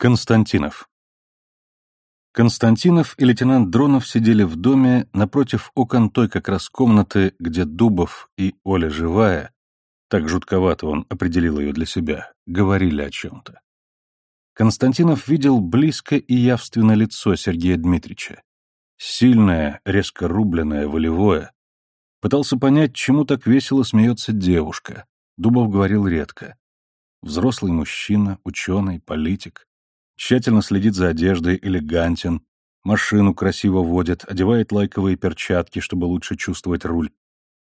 Константинов. Константинов и лейтенант Дронов сидели в доме напротив окон той как раз комнаты, где Дубов и Оля Живая, так жутковато он определил ее для себя, говорили о чем-то. Константинов видел близко и явственно лицо Сергея Дмитриевича. Сильное, резко рубленное, волевое. Пытался понять, чему так весело смеется девушка. Дубов говорил редко. Взрослый мужчина, ученый, политик тщательно следит за одеждой, элегантен, машину красиво водит, одевает лайковые перчатки, чтобы лучше чувствовать руль.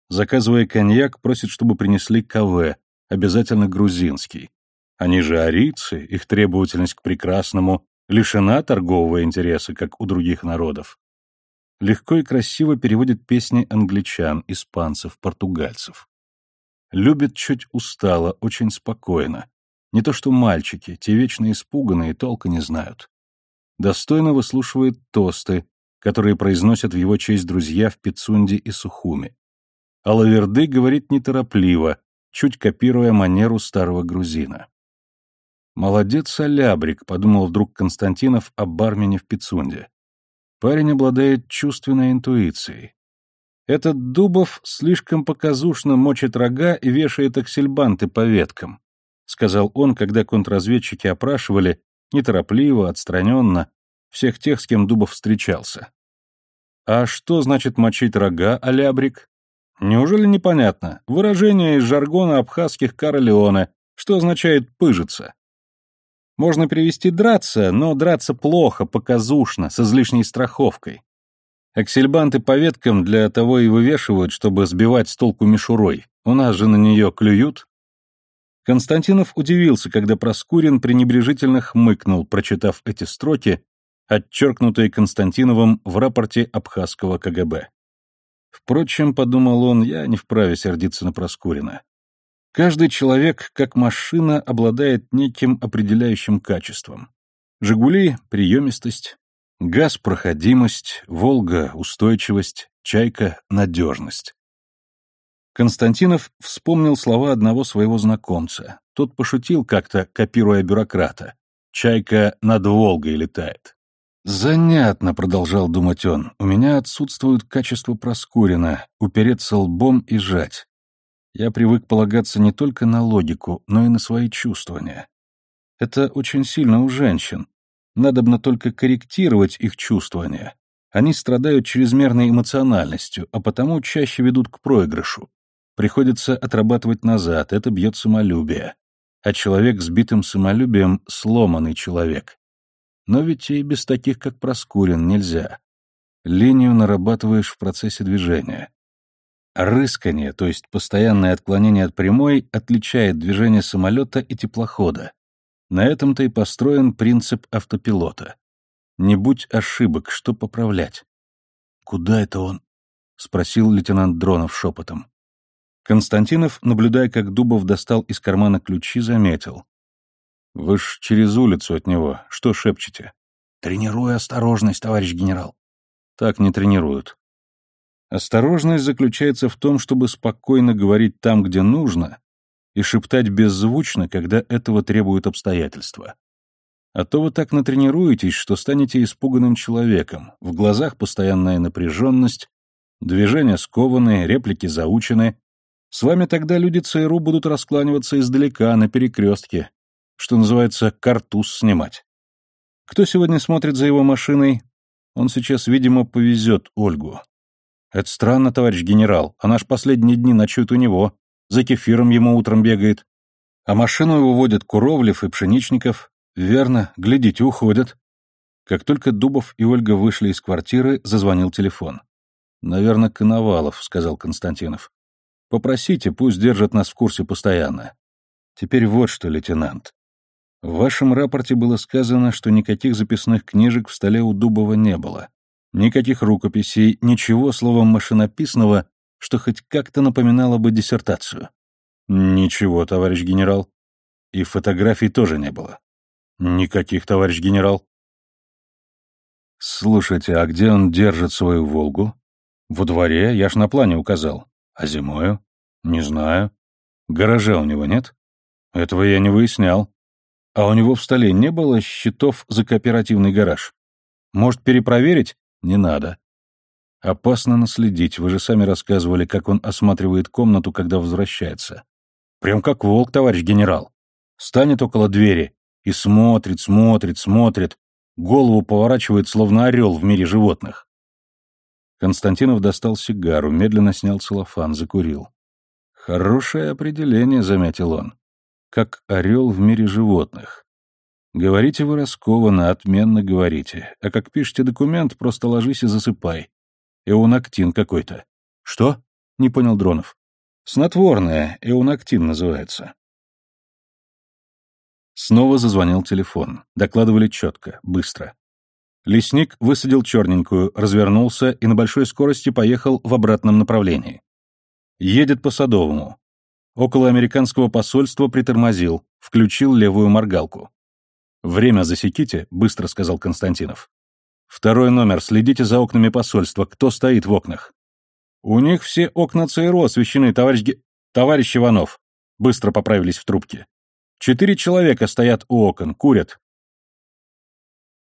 Заказывая коньяк, просит, чтобы принесли КВ, обязательно грузинский. Они же арийцы, их требовательность к прекрасному лишена торгового интереса, как у других народов. Легко и красиво переводит песни англичан, испанцев, португальцев. Любит чуть устало, очень спокойно, не то что мальчики, те вечно испуганные, толка не знают. Достойно выслушивает тосты, которые произносят в его честь друзья в Пицунде и Сухуме. А Лаверды говорит неторопливо, чуть копируя манеру старого грузина. «Молодец, Алябрик», — подумал вдруг Константинов о бармене в Пицунде. Парень обладает чувственной интуицией. Этот Дубов слишком показушно мочит рога и вешает аксельбанты по веткам. — сказал он, когда контрразведчики опрашивали, неторопливо, отстраненно, всех тех, с кем Дубов встречался. «А что значит мочить рога, алябрик?» «Неужели непонятно? Выражение из жаргона абхазских Каролеоне, что означает «пыжиться». Можно перевести «драться», но драться плохо, показушно, с излишней страховкой. Аксельбанты по веткам для того и вывешивают, чтобы сбивать с толку мишурой. У нас же на нее клюют. Константинов удивился, когда Проскурин пренебрежительно хмыкнул, прочитав эти строки, отчеркнутые Константиновым в рапорте Абхазского КГБ. Впрочем, подумал он, я не вправе сердиться на Проскурина. Каждый человек, как машина, обладает неким определяющим качеством. «Жигули» — приемистость, «Газ» — проходимость, «Волга» — устойчивость, «Чайка» — надежность. Константинов вспомнил слова одного своего знакомца. Тот пошутил как-то, копируя бюрократа. «Чайка над Волгой летает». «Занятно», — продолжал думать он, — «у меня отсутствуют качества Проскурина, упереться лбом и жать. Я привык полагаться не только на логику, но и на свои чувствования. Это очень сильно у женщин. Надобно только корректировать их чувствования. Они страдают чрезмерной эмоциональностью, а потому чаще ведут к проигрышу. Приходится отрабатывать назад, это бьет самолюбие. А человек с битым самолюбием — сломанный человек. Но ведь и без таких, как Проскурин, нельзя. Линию нарабатываешь в процессе движения. Рыскание, то есть постоянное отклонение от прямой, отличает движение самолета и теплохода. На этом-то и построен принцип автопилота. Не будь ошибок, что поправлять. «Куда это он?» — спросил лейтенант Дронов шепотом. Константинов, наблюдая, как Дубов достал из кармана ключи, заметил. «Вы ж через улицу от него. Что шепчете?» «Тренирую осторожность, товарищ генерал». «Так не тренируют». Осторожность заключается в том, чтобы спокойно говорить там, где нужно, и шептать беззвучно, когда этого требуют обстоятельства. А то вы так натренируетесь, что станете испуганным человеком, в глазах постоянная напряженность, движения скованные, реплики заучены, с вами тогда люди ЦРУ будут раскланиваться издалека, на перекрестке. Что называется, картуз снимать. Кто сегодня смотрит за его машиной? Он сейчас, видимо, повезет Ольгу. Это странно, товарищ генерал. Она ж последние дни ночует у него. За кефиром ему утром бегает. А машину его водят Куровлев и Пшеничников. Верно, глядите, уходят. Как только Дубов и Ольга вышли из квартиры, зазвонил телефон. «Наверное, Коновалов», — сказал Константинов. Попросите, пусть держат нас в курсе постоянно. Теперь вот что, лейтенант. В вашем рапорте было сказано, что никаких записных книжек в столе у Дубова не было. Никаких рукописей, ничего, словом, машинописного, что хоть как-то напоминало бы диссертацию. Ничего, товарищ генерал. И фотографий тоже не было. Никаких, товарищ генерал. Слушайте, а где он держит свою «Волгу»? Во дворе, я ж на плане указал. А зимою? Не знаю. Гаража у него нет? Этого я не выяснял. А у него в столе не было счетов за кооперативный гараж? Может, перепроверить? Не надо. Опасно наследить, вы же сами рассказывали, как он осматривает комнату, когда возвращается. Прям как волк, товарищ генерал. Станет около двери и смотрит, смотрит, смотрит, голову поворачивает, словно орел в мире животных. Константинов достал сигару, медленно снял целлофан, закурил. «Хорошее определение», — заметил он. «Как орел в мире животных. Говорите вы раскованно, отменно говорите. А как пишете документ, просто ложись и засыпай. Эунактин какой-то». «Что?» — не понял Дронов. «Снотворное, эунактин называется». Снова зазвонил телефон. Докладывали четко, быстро. Лесник высадил черненькую, развернулся и на большой скорости поехал в обратном направлении. Едет по Садовому. Около американского посольства притормозил, включил левую моргалку. «Время засеките», — быстро сказал Константинов. «Второй номер, следите за окнами посольства, кто стоит в окнах». «У них все окна ЦРУ освещены, товарищ Ге... товарищ Иванов», — быстро поправились в трубке. «Четыре человека стоят у окон, курят.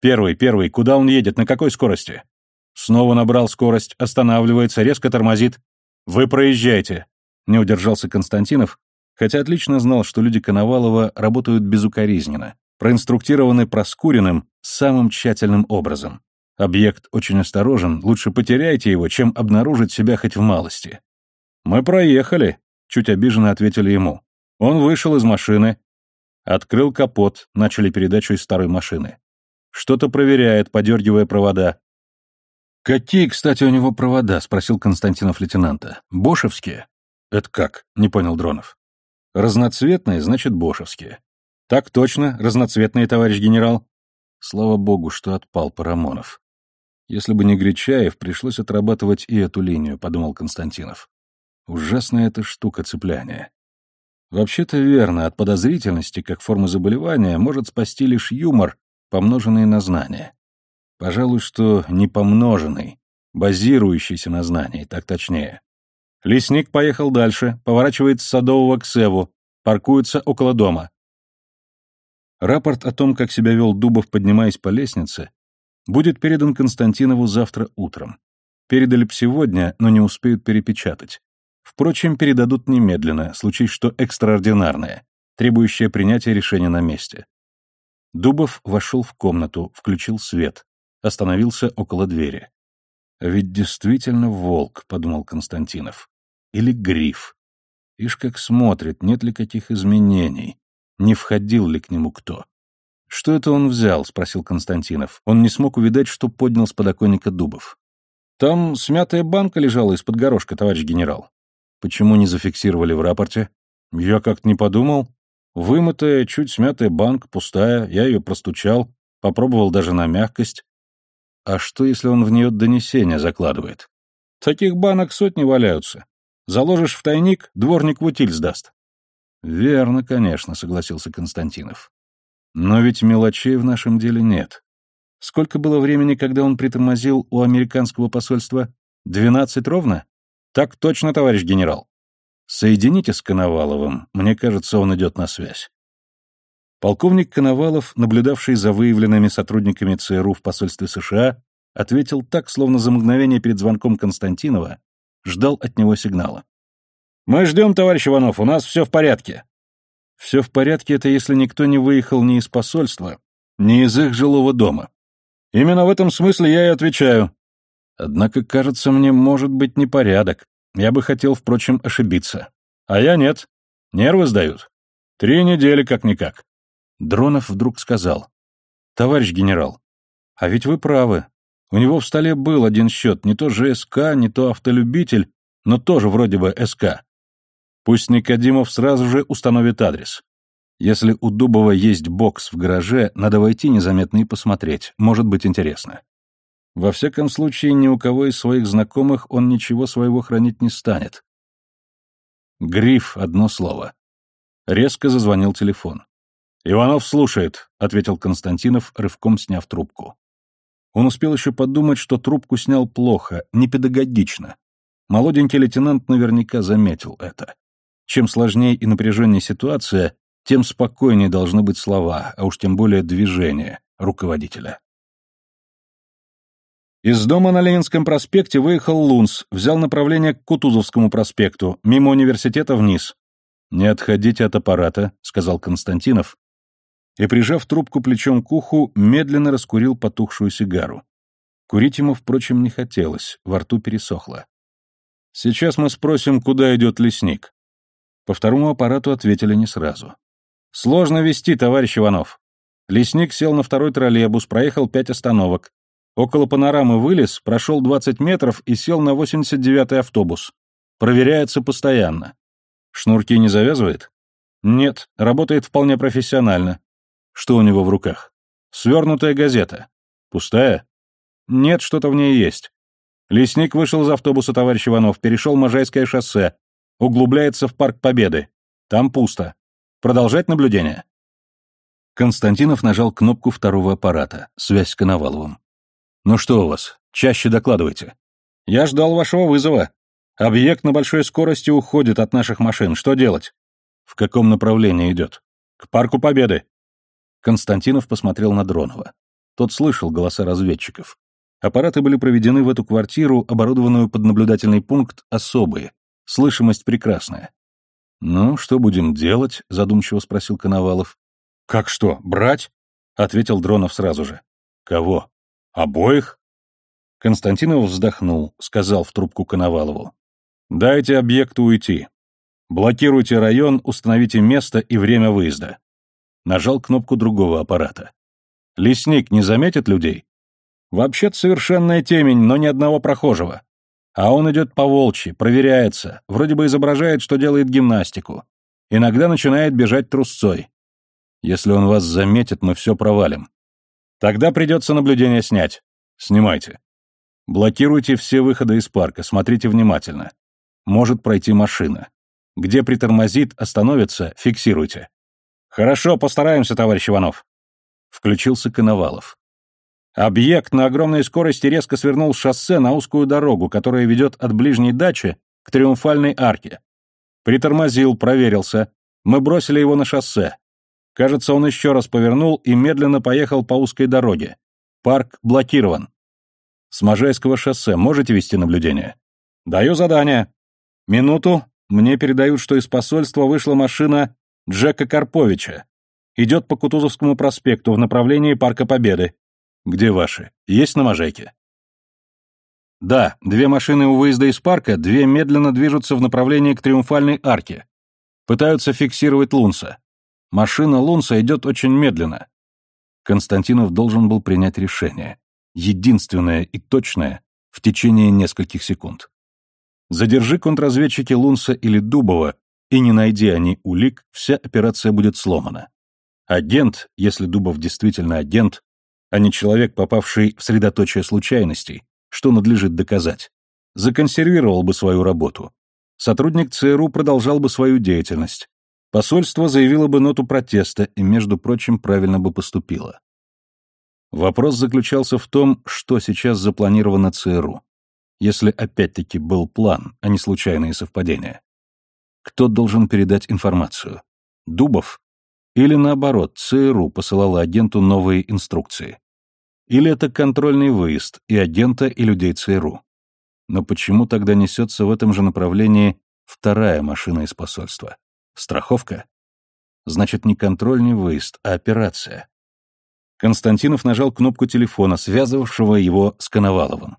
«Первый, первый, куда он едет, на какой скорости?» Снова набрал скорость, останавливается, резко тормозит. «Вы проезжайте!» Не удержался Константинов, хотя отлично знал, что люди Коновалова работают безукоризненно, проинструктированы Проскуриным самым тщательным образом. Объект очень осторожен, лучше потеряйте его, чем обнаружить себя хоть в малости. «Мы проехали», — чуть обиженно ответили ему. Он вышел из машины, открыл капот, начали передачу из старой машины. Что-то проверяет, подергивая провода. «Какие, кстати, у него провода?» — спросил Константинов лейтенанта. «Бошевские?» «Это как?» — не понял Дронов. «Разноцветные, значит, бошевские». «Так точно, разноцветные, товарищ генерал». Слава богу, что отпал Парамонов. Если бы не Гречаев, пришлось отрабатывать и эту линию, подумал Константинов. Ужасная эта штука цепляния. Вообще-то верно, от подозрительности, как формы заболевания, может спасти лишь юмор помноженный на знание. Пожалуй, что не помноженный, базирующийся на знании, так точнее. Лесник поехал дальше, поворачивает с Садового к Севу, паркуется около дома. Рапорт о том, как себя вел Дубов, поднимаясь по лестнице, будет передан Константинову завтра утром. Передали б сегодня, но не успеют перепечатать. Впрочем, передадут немедленно, случай что экстраординарное, требующее принятия решения на месте. Дубов вошел в комнату, включил свет, остановился около двери. «Ведь действительно волк», — подумал Константинов. «Или гриф. Ишь как смотрит, нет ли каких изменений, не входил ли к нему кто». «Что это он взял?» — спросил Константинов. Он не смог увидать, что поднял с подоконника Дубов. «Там смятая банка лежала из-под горошка, товарищ генерал». «Почему не зафиксировали в рапорте?» «Я как-то не подумал. Вымытая, чуть смятая банка, пустая, я ее простучал, попробовал даже на мягкость. А что, если он в нее донесение закладывает? Таких банок сотни валяются. Заложишь в тайник, дворник в утиль сдаст. Верно, конечно, согласился Константинов. Но ведь мелочей в нашем деле нет. Сколько было времени, когда он притормозил у американского посольства? Двенадцать ровно? Так точно, товарищ генерал. Соедините с Коноваловым, мне кажется, он идет на связь. Полковник Коновалов, наблюдавший за выявленными сотрудниками ЦРУ в посольстве США, ответил так, словно за мгновение перед звонком Константинова ждал от него сигнала. «Мы ждем, товарищ Иванов, у нас все в порядке». «Все в порядке — это если никто не выехал ни из посольства, ни из их жилого дома». «Именно в этом смысле я и отвечаю». «Однако, кажется мне, может быть непорядок. Я бы хотел, впрочем, ошибиться. А я нет. Нервы сдают. Три недели как-никак. Дронов вдруг сказал. Товарищ генерал, а ведь вы правы. У него в столе был один счет, не то ЖСК, не то автолюбитель, но тоже вроде бы СК. Пусть Никодимов сразу же установит адрес. Если у Дубова есть бокс в гараже, надо войти незаметно и посмотреть, может быть интересно. Во всяком случае, ни у кого из своих знакомых он ничего своего хранить не станет. Гриф — одно слово. Резко зазвонил телефон. «Иванов слушает», — ответил Константинов, рывком сняв трубку. Он успел еще подумать, что трубку снял плохо, непедагогично. Молоденький лейтенант наверняка заметил это. Чем сложнее и напряженнее ситуация, тем спокойнее должны быть слова, а уж тем более движения руководителя. Из дома на Ленинском проспекте выехал Лунс, взял направление к Кутузовскому проспекту, мимо университета вниз. «Не отходите от аппарата», — сказал Константинов, и, прижав трубку плечом к уху, медленно раскурил потухшую сигару. Курить ему, впрочем, не хотелось, во рту пересохло. «Сейчас мы спросим, куда идет лесник». По второму аппарату ответили не сразу. «Сложно вести, товарищ Иванов». Лесник сел на второй троллейбус, проехал пять остановок. Около панорамы вылез, прошел 20 метров и сел на 89-й автобус. Проверяется постоянно. Шнурки не завязывает? Нет, работает вполне профессионально. Что у него в руках? Свернутая газета. Пустая? Нет, что-то в ней есть. Лесник вышел из автобуса, товарищ Иванов, перешел Можайское шоссе, углубляется в Парк Победы. Там пусто. Продолжать наблюдение? Константинов нажал кнопку второго аппарата, связь с Коноваловым. «Ну что у вас? Чаще докладывайте». «Я ждал вашего вызова. Объект на большой скорости уходит от наших машин. Что делать?» «В каком направлении идет?» «К Парку Победы». Константинов посмотрел на Дронова. Тот слышал голоса разведчиков. Аппараты были проведены в эту квартиру, оборудованную под наблюдательный пункт, особые. Слышимость прекрасная. «Ну, что будем делать?» — задумчиво спросил Коновалов. «Как что, брать?» — ответил Дронов сразу же. «Кого? Обоих?» Константинов вздохнул, сказал в трубку Коновалову. «Дайте объекту уйти. Блокируйте район, установите место и время выезда». Нажал кнопку другого аппарата. «Лесник не заметит людей?» «Вообще-то совершенная темень, но ни одного прохожего. А он идет по волчьи, проверяется, вроде бы изображает, что делает гимнастику. Иногда начинает бежать трусцой. Если он вас заметит, мы все провалим. Тогда придется наблюдение снять. Снимайте. Блокируйте все выходы из парка, смотрите внимательно. Может пройти машина. Где притормозит, остановится, фиксируйте. Хорошо, постараемся, товарищ Иванов. Включился Коновалов. Объект на огромной скорости резко свернул с шоссе на узкую дорогу, которая ведет от ближней дачи к Триумфальной арке. Притормозил, проверился. Мы бросили его на шоссе. Кажется, он еще раз повернул и медленно поехал по узкой дороге. Парк блокирован. С Можайского шоссе можете вести наблюдение? Даю задание. Минуту. Мне передают, что из посольства вышла машина Джека Карповича. Идет по Кутузовскому проспекту в направлении Парка Победы. Где ваши? Есть на Можайке? Да, две машины у выезда из парка, две медленно движутся в направлении к Триумфальной арке. Пытаются фиксировать Лунса. Машина Лунса идет очень медленно. Константинов должен был принять решение. Единственное и точное в течение нескольких секунд. Задержи контрразведчики Лунса или Дубова, и не найди они улик, вся операция будет сломана. Агент, если Дубов действительно агент, а не человек, попавший в средоточие случайностей, что надлежит доказать, законсервировал бы свою работу. Сотрудник ЦРУ продолжал бы свою деятельность. Посольство заявило бы ноту протеста и, между прочим, правильно бы поступило. Вопрос заключался в том, что сейчас запланировано ЦРУ. Если опять-таки был план, а не случайные совпадения. Кто должен передать информацию? Дубов или наоборот, ЦРУ посылала агенту новые инструкции. Или это контрольный выезд и агента, и людей ЦРУ. Но почему тогда несется в этом же направлении вторая машина из посольства? Страховка? Значит, не контрольный выезд, а операция. Константинов нажал кнопку телефона, связывавшего его с Коноваловым.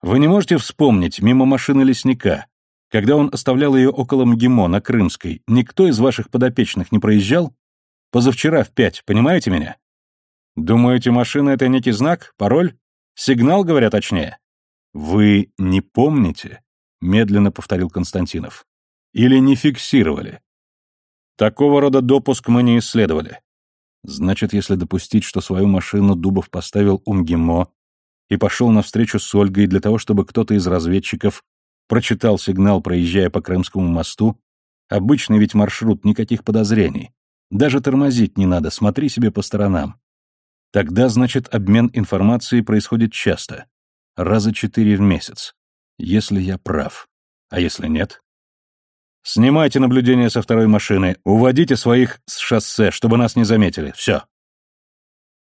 «Вы не можете вспомнить, мимо машины лесника, когда он оставлял ее около МГИМО на Крымской, никто из ваших подопечных не проезжал?» Позавчера в пять, понимаете меня? Думаете, машина — это некий знак, пароль? Сигнал, говоря точнее? Вы не помните? Медленно повторил Константинов. Или не фиксировали? Такого рода допуск мы не исследовали. Значит, если допустить, что свою машину Дубов поставил у МГИМО и пошел навстречу с Ольгой для того, чтобы кто-то из разведчиков прочитал сигнал, проезжая по Крымскому мосту, обычный ведь маршрут, никаких подозрений. Даже тормозить не надо, смотри себе по сторонам. Тогда, значит, обмен информацией происходит часто. Раза четыре в месяц. Если я прав. А если нет? Снимайте наблюдение со второй машины, уводите своих с шоссе, чтобы нас не заметили. Все.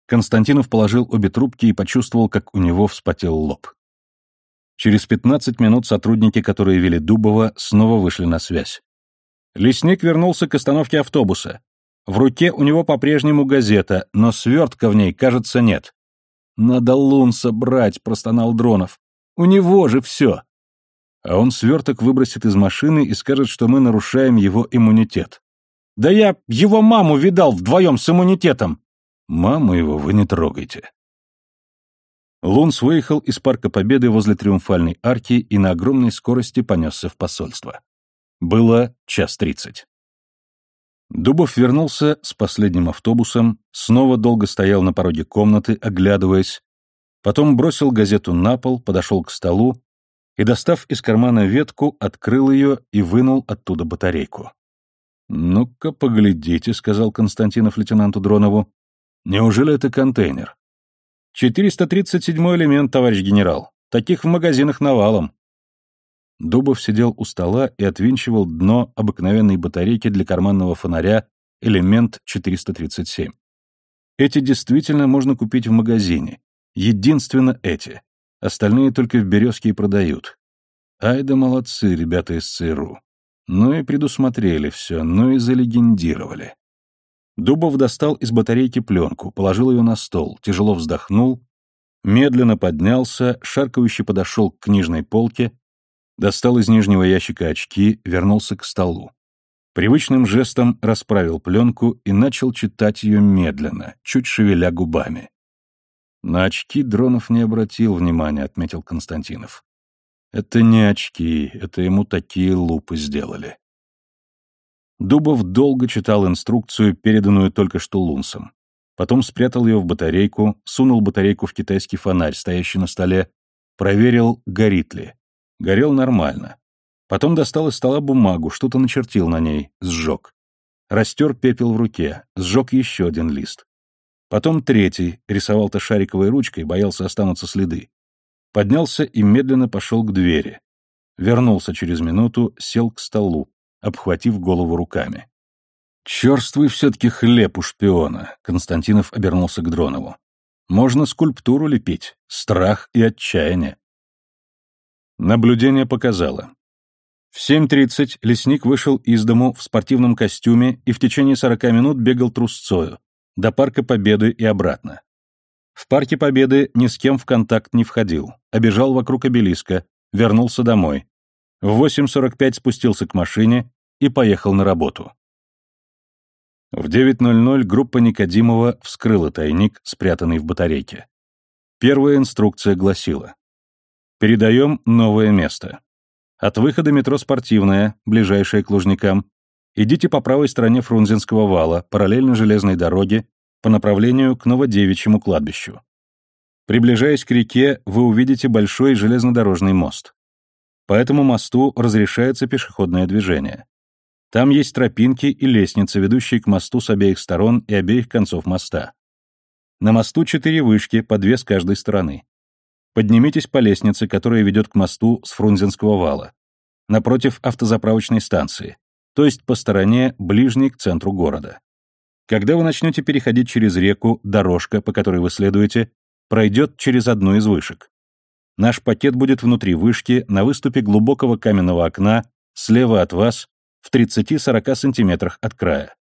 Константинов положил обе трубки и почувствовал, как у него вспотел лоб. Через 15 минут сотрудники, которые вели Дубова, снова вышли на связь. Лесник вернулся к остановке автобуса. В руке у него по-прежнему газета, но свертка в ней, кажется, нет. «Надо Лунса брать», — простонал Дронов. «У него же все!» А он сверток выбросит из машины и скажет, что мы нарушаем его иммунитет. «Да я его маму видал вдвоем с иммунитетом!» «Маму его вы не трогайте». Лунс выехал из Парка Победы возле Триумфальной арки и на огромной скорости понесся в посольство. Было час тридцать. Дубов вернулся с последним автобусом, снова долго стоял на пороге комнаты, оглядываясь, потом бросил газету на пол, подошел к столу и, достав из кармана ветку, открыл ее и вынул оттуда батарейку. «Ну-ка, поглядите», — сказал Константинов лейтенанту Дронову. «Неужели это контейнер?» «437-й элемент, товарищ генерал. Таких в магазинах навалом». Дубов сидел у стола и отвинчивал дно обыкновенной батарейки для карманного фонаря элемент 437. Эти действительно можно купить в магазине. Единственно эти. Остальные только в «Березке» и продают. Ай да молодцы, ребята из ЦРУ. Ну и предусмотрели все, ну и залегендировали. Дубов достал из батарейки пленку, положил ее на стол, тяжело вздохнул, медленно поднялся, шаркающе подошел к книжной полке достал из нижнего ящика очки, вернулся к столу. Привычным жестом расправил пленку и начал читать ее медленно, чуть шевеля губами. На очки Дронов не обратил внимания, отметил Константинов. Это не очки, это ему такие лупы сделали. Дубов долго читал инструкцию, переданную только что Лунсом. Потом спрятал ее в батарейку, сунул батарейку в китайский фонарь, стоящий на столе, проверил, горит ли. Горел нормально. Потом достал из стола бумагу, что-то начертил на ней, сжег. Растер пепел в руке, сжег еще один лист. Потом третий, рисовал-то шариковой ручкой, боялся останутся следы. Поднялся и медленно пошел к двери. Вернулся через минуту, сел к столу, обхватив голову руками. «Черствый все-таки хлеб у шпиона», — Константинов обернулся к Дронову. «Можно скульптуру лепить, страх и отчаяние. Наблюдение показало. В 7.30 лесник вышел из дому в спортивном костюме и в течение 40 минут бегал трусцою до Парка Победы и обратно. В Парке Победы ни с кем в контакт не входил, обежал вокруг обелиска, вернулся домой. В 8.45 спустился к машине и поехал на работу. В 9.00 группа Никодимова вскрыла тайник, спрятанный в батарейке. Первая инструкция гласила Передаем новое место. От выхода метро «Спортивное», ближайшее к Лужникам, идите по правой стороне Фрунзенского вала, параллельно железной дороге, по направлению к Новодевичьему кладбищу. Приближаясь к реке, вы увидите большой железнодорожный мост. По этому мосту разрешается пешеходное движение. Там есть тропинки и лестницы, ведущие к мосту с обеих сторон и обеих концов моста. На мосту четыре вышки, по две с каждой стороны. Поднимитесь по лестнице, которая ведет к мосту с Фрунзенского вала, напротив автозаправочной станции, то есть по стороне, ближней к центру города. Когда вы начнете переходить через реку, дорожка, по которой вы следуете, пройдет через одну из вышек. Наш пакет будет внутри вышки, на выступе глубокого каменного окна, слева от вас, в 30-40 сантиметрах от края.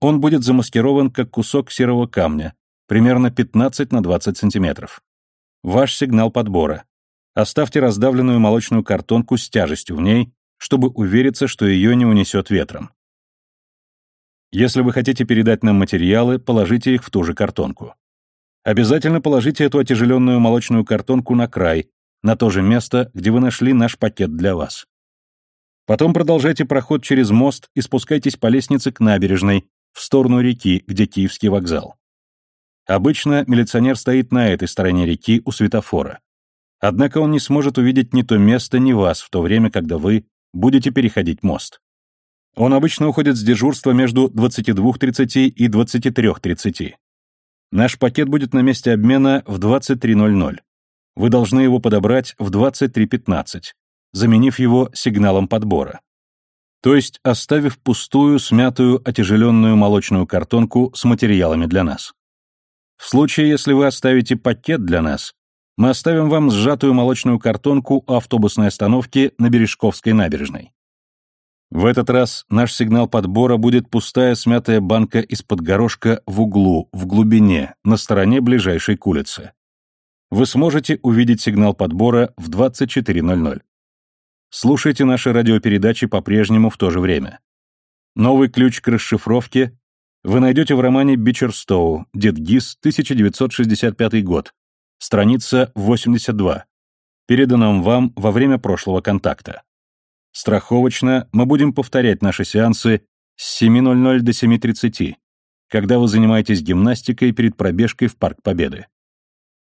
Он будет замаскирован как кусок серого камня, примерно 15 на 20 сантиметров. Ваш сигнал подбора. Оставьте раздавленную молочную картонку с тяжестью в ней, чтобы увериться, что ее не унесет ветром. Если вы хотите передать нам материалы, положите их в ту же картонку. Обязательно положите эту отяжеленную молочную картонку на край, на то же место, где вы нашли наш пакет для вас. Потом продолжайте проход через мост и спускайтесь по лестнице к набережной, в сторону реки, где Киевский вокзал. Обычно милиционер стоит на этой стороне реки у светофора. Однако он не сможет увидеть ни то место, ни вас в то время, когда вы будете переходить мост. Он обычно уходит с дежурства между 22.30 и 23.30. Наш пакет будет на месте обмена в 23.00. Вы должны его подобрать в 23.15, заменив его сигналом подбора. то есть оставив пустую, смятую, отяжеленную молочную картонку с материалами для нас. В случае, если вы оставите пакет для нас, мы оставим вам сжатую молочную картонку у автобусной остановки на Бережковской набережной. В этот раз наш сигнал подбора будет пустая смятая банка из-под горошка в углу, в глубине, на стороне ближайшей к улице. Вы сможете увидеть сигнал подбора в 24.00. Слушайте наши радиопередачи по-прежнему в то же время. Новый ключ к расшифровке вы найдете в романе Бичерстоу «Дед Гис», 1965 год, страница 82, переданном вам во время прошлого контакта. Страховочно мы будем повторять наши сеансы с 7.00 до 7.30, когда вы занимаетесь гимнастикой перед пробежкой в Парк Победы.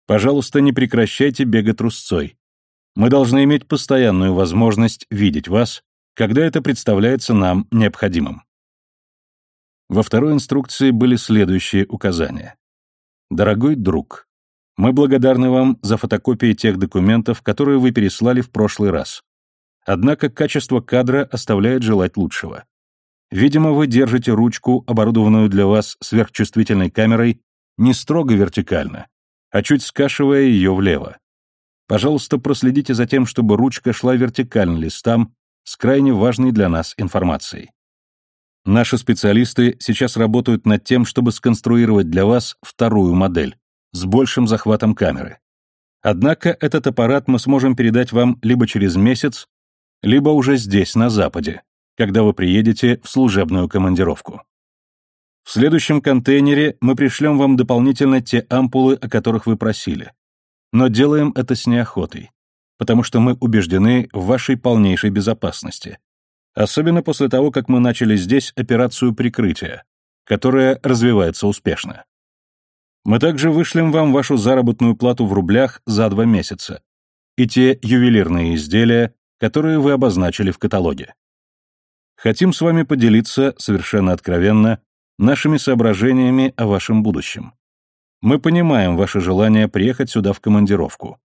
Пожалуйста, не прекращайте бегать трусцой. Мы должны иметь постоянную возможность видеть вас, когда это представляется нам необходимым. Во второй инструкции были следующие указания. Дорогой друг, мы благодарны вам за фотокопии тех документов, которые вы переслали в прошлый раз. Однако качество кадра оставляет желать лучшего. Видимо, вы держите ручку, оборудованную для вас сверхчувствительной камерой, не строго вертикально, а чуть скашивая ее влево. Пожалуйста, проследите за тем, чтобы ручка шла вертикально листам с крайне важной для нас информацией. Наши специалисты сейчас работают над тем, чтобы сконструировать для вас вторую модель с большим захватом камеры. Однако этот аппарат мы сможем передать вам либо через месяц, либо уже здесь, на Западе, когда вы приедете в служебную командировку. В следующем контейнере мы пришлем вам дополнительно те ампулы, о которых вы просили. Но делаем это с неохотой, потому что мы убеждены в вашей полнейшей безопасности. Особенно после того, как мы начали здесь операцию прикрытия, которая развивается успешно. Мы также вышлем вам вашу заработную плату в рублях за два месяца и те ювелирные изделия, которые вы обозначили в каталоге. Хотим с вами поделиться совершенно откровенно нашими соображениями о вашем будущем. Мы понимаем ваше желание приехать сюда в командировку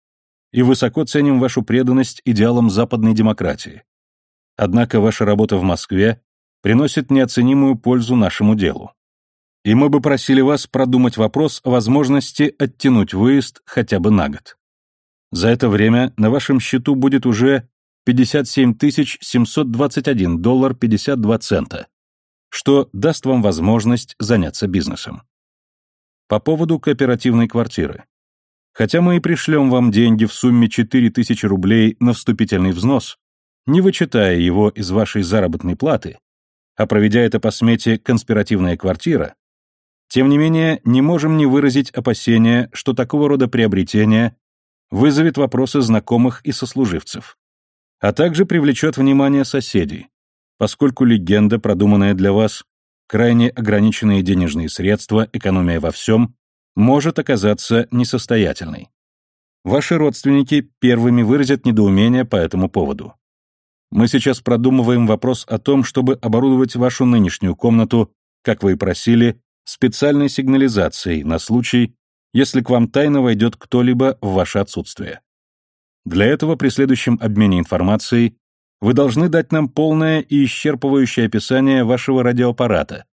и высоко ценим вашу преданность идеалам западной демократии. Однако ваша работа в Москве приносит неоценимую пользу нашему делу. И мы бы просили вас продумать вопрос о возможности оттянуть выезд хотя бы на год. За это время на вашем счету будет уже 57 721 доллар 52 цента, что даст вам возможность заняться бизнесом. По поводу кооперативной квартиры. Хотя мы и пришлем вам деньги в сумме 4000 рублей на вступительный взнос, не вычитая его из вашей заработной платы, а проведя это по смете «конспиративная квартира», тем не менее не можем не выразить опасения, что такого рода приобретение вызовет вопросы знакомых и сослуживцев, а также привлечет внимание соседей, поскольку легенда, продуманная для вас, крайне ограниченные денежные средства, экономия во всем, может оказаться несостоятельной. Ваши родственники первыми выразят недоумение по этому поводу. Мы сейчас продумываем вопрос о том, чтобы оборудовать вашу нынешнюю комнату, как вы и просили, специальной сигнализацией на случай, если к вам тайно войдет кто-либо в ваше отсутствие. Для этого при следующем обмене информацией вы должны дать нам полное и исчерпывающее описание вашего радиоаппарата,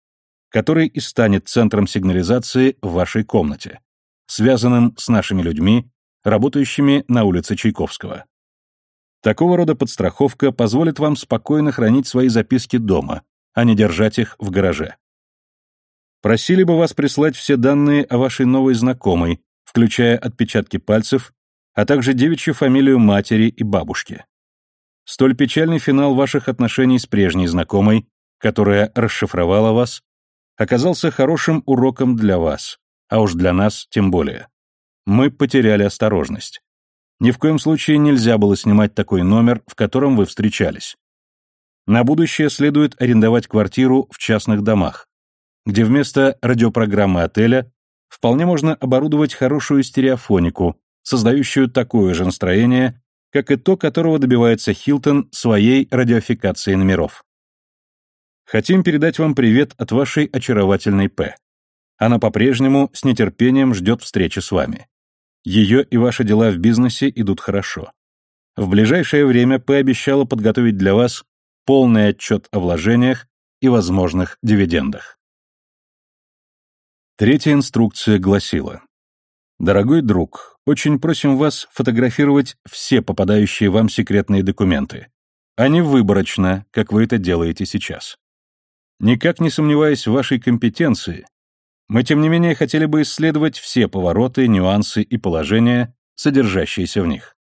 который и станет центром сигнализации в вашей комнате, связанным с нашими людьми, работающими на улице Чайковского. Такого рода подстраховка позволит вам спокойно хранить свои записки дома, а не держать их в гараже. Просили бы вас прислать все данные о вашей новой знакомой, включая отпечатки пальцев, а также девичью фамилию матери и бабушки. Столь печальный финал ваших отношений с прежней знакомой, которая расшифровала вас, оказался хорошим уроком для вас, а уж для нас тем более. Мы потеряли осторожность. Ни в коем случае нельзя было снимать такой номер, в котором вы встречались. На будущее следует арендовать квартиру в частных домах, где вместо радиопрограммы отеля вполне можно оборудовать хорошую стереофонику, создающую такое же настроение, как и то, которого добивается Хилтон своей радиофикацией номеров. Хотим передать вам привет от вашей очаровательной П. Она по-прежнему с нетерпением ждет встречи с вами. Ее и ваши дела в бизнесе идут хорошо. В ближайшее время П обещала подготовить для вас полный отчет о вложениях и возможных дивидендах. Третья инструкция гласила. Дорогой друг, очень просим вас фотографировать все попадающие вам секретные документы, а не выборочно, как вы это делаете сейчас. Никак не сомневаясь в вашей компетенции, мы, тем не менее, хотели бы исследовать все повороты, нюансы и положения, содержащиеся в них.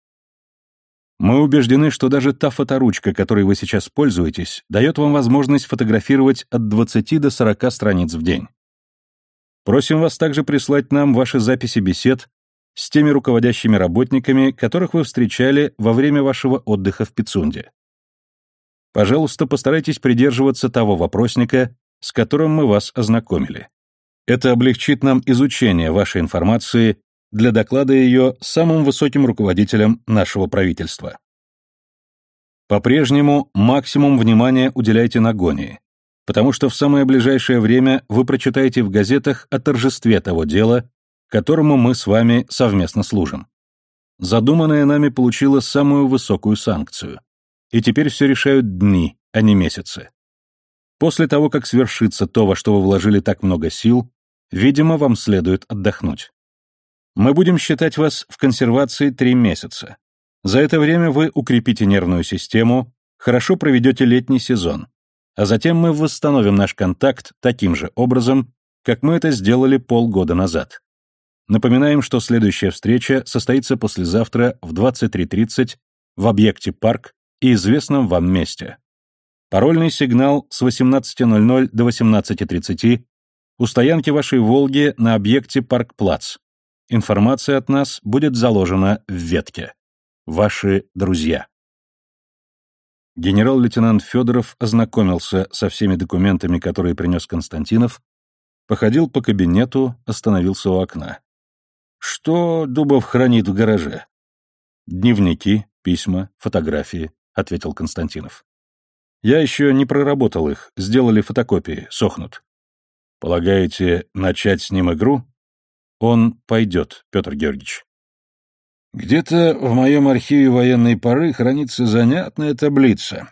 Мы убеждены, что даже та фоторучка, которой вы сейчас пользуетесь, дает вам возможность фотографировать от 20 до 40 страниц в день. Просим вас также прислать нам ваши записи бесед с теми руководящими работниками, которых вы встречали во время вашего отдыха в Пицунде. Пожалуйста, постарайтесь придерживаться того вопросника, с которым мы вас ознакомили. Это облегчит нам изучение вашей информации для доклада ее самым высоким руководителям нашего правительства. По-прежнему максимум внимания уделяйте Нагонии, потому что в самое ближайшее время вы прочитаете в газетах о торжестве того дела, которому мы с вами совместно служим. Задуманное нами получило самую высокую санкцию. И теперь все решают дни, а не месяцы. После того, как свершится то, во что вы вложили так много сил, Видимо, вам следует отдохнуть. Мы будем считать вас в консервации три месяца. За это время вы укрепите нервную систему, хорошо проведете летний сезон, а затем мы восстановим наш контакт таким же образом, как мы это сделали полгода назад. Напоминаем, что следующая встреча состоится послезавтра в 23.30 в объекте «Парк» и известном вам месте. Парольный сигнал с 18.00 до 18.30 у стоянки вашей «Волги» на объекте Парк-Плац. Информация от нас будет заложена в ветке. Ваши друзья. Генерал-лейтенант Федоров ознакомился со всеми документами, которые принес Константинов, походил по кабинету, остановился у окна. «Что Дубов хранит в гараже?» «Дневники, письма, фотографии», — ответил Константинов. «Я еще не проработал их, сделали фотокопии, сохнут. Полагаете, начать с ним игру? Он пойдет, Петр Георгиевич. Где-то в моем архиве военной поры хранится занятная таблица.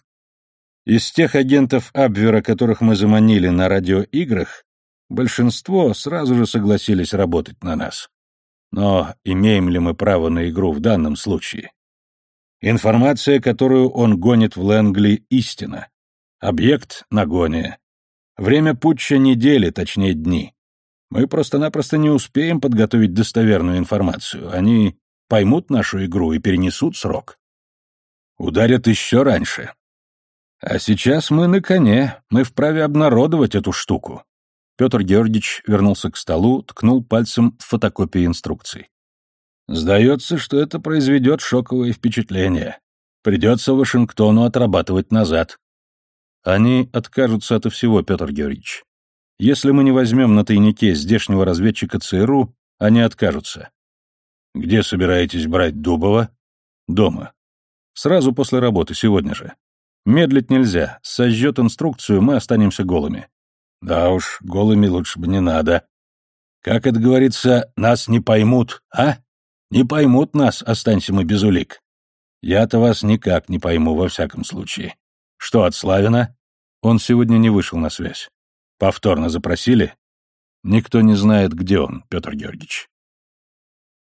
Из тех агентов Абвера, которых мы заманили на радиоиграх, большинство сразу же согласились работать на нас. Но имеем ли мы право на игру в данном случае? Информация, которую он гонит в Лэнгли, истина. Объект — нагония. Время путча недели, точнее дни. Мы просто-напросто не успеем подготовить достоверную информацию. Они поймут нашу игру и перенесут срок. Ударят еще раньше. А сейчас мы на коне, мы вправе обнародовать эту штуку. Петр Георгиевич вернулся к столу, ткнул пальцем в фотокопии инструкций. Сдается, что это произведет шоковое впечатление. Придется Вашингтону отрабатывать назад. Они откажутся от всего, Петр Георгиевич. Если мы не возьмем на тайнике здешнего разведчика ЦРУ, они откажутся. Где собираетесь брать Дубова? Дома. Сразу после работы, сегодня же. Медлить нельзя. Сожжет инструкцию, мы останемся голыми. Да уж, голыми лучше бы не надо. Как это говорится, нас не поймут, а? Не поймут нас, останься мы без улик. Я-то вас никак не пойму, во всяком случае. Что от Славина? Он сегодня не вышел на связь. Повторно запросили? Никто не знает, где он, Петр Георгиевич.